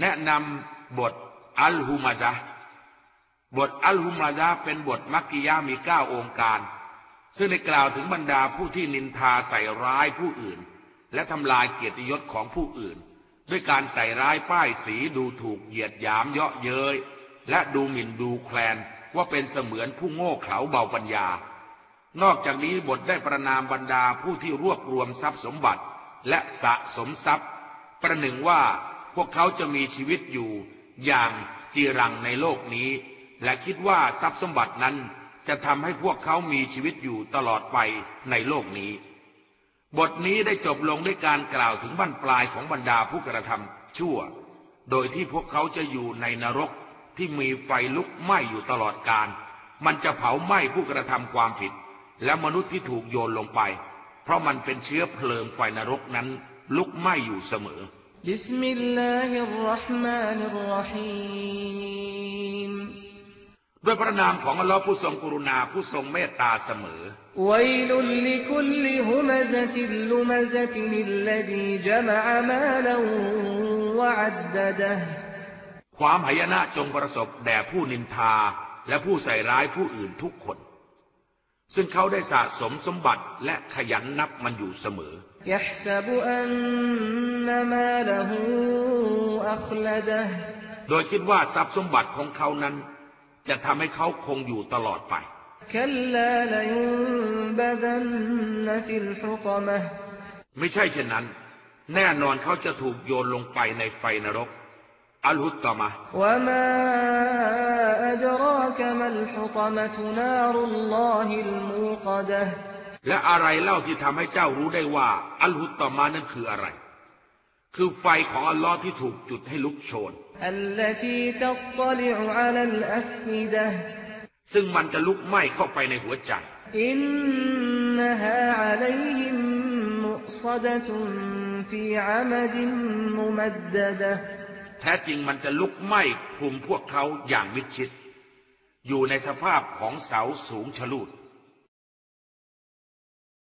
แนะนำบทอัลฮุมาซะบทอัลฮุมาซะเป็นบทมักกิยามีเก้าองค์การ ซึ่งได้กล่าวถึงบรรดาผู้ที่นินทาใส่ร้ายผู้อื่น และทำลายเกียรติยศของผู้อื่น ด้วยการใส่ร้ายป้ายสีดูถูกเหยียดหยามเยาะเย้ยและดูหมิ่นดูแคลนว่าเป็นเสมือนผู้โง่เขลาเบาปัญญา นอกจากนี้บทได้ประนามบรรดาผู้ที่รวบรวมทรัพย์สมบัติ และสะสมทรัพย์ ประหนึ่งว่า พวกเขาจะมีชีวิตอยู่อย่างจีรังในโลกนี้ และคิดว่าทรัพย์สมบัตินั้นจะทำให้พวกเขามีชีวิตอยู่ตลอดไปในโลกนี้ บทนี้ได้จบลงด้วยการกล่าวถึงบั้นปลายของบรรดาผู้กระทำชั่ว โดยที่พวกเขาจะอยู่ในนรกที่มีไฟลุกไหม้อยู่ตลอดกาล มันจะเผาไหม้ผู้กระทำความผิด และมนุษย์ที่ถูกโยนลงไป เพราะมันเป็นเชื้อเพลิงไฟนรกนั้นลุกไหม้อยู่เสมอ بسم الله الرحمن الرحيم ด้วยพระนามของอัลลอฮ์ผู้ทรงกรุณาผู้ทรงเมตตาเสมอ ويل لكل همزة لمزة الذي جمع مالا وعدده ความหายนะจงประสบแด่ผู้นินทาและผู้ใส่ร้ายผู้อื่นทุกคน ซึ่งเขาได้สะสมสมบัติและขยันนับมันอยู่เสมอ โดยคิดว่าทรัพย์สมบัติของเขานั้น จะทำให้เขาคงอยู่ตลอดไป ไม่ใช่เช่นนั้น แน่นอนเขาจะถูกโยนลงไปในไฟนรก อัลฮุตตามา وما أدراك ما الحطمة نار الله الموقدة และอะไรเล่าที่ทำให้เจ้ารู้ได้ว่า อัลฮุตตะมะนั้นคืออะไร คือไฟของอัลลอฮ์ที่ถูกจุดให้ลุกโชน التي تطلع على الأفئدة ซึ่งมันจะลุกไหม้เข้าไปในหัวใจ إنها عليهم مؤصدة في عمد ممددة แท้จริงมันจะลุกไหม้คลุมพวกเขาอย่างมิดชิด อยู่ในสภาพของเสาสูงชะลูด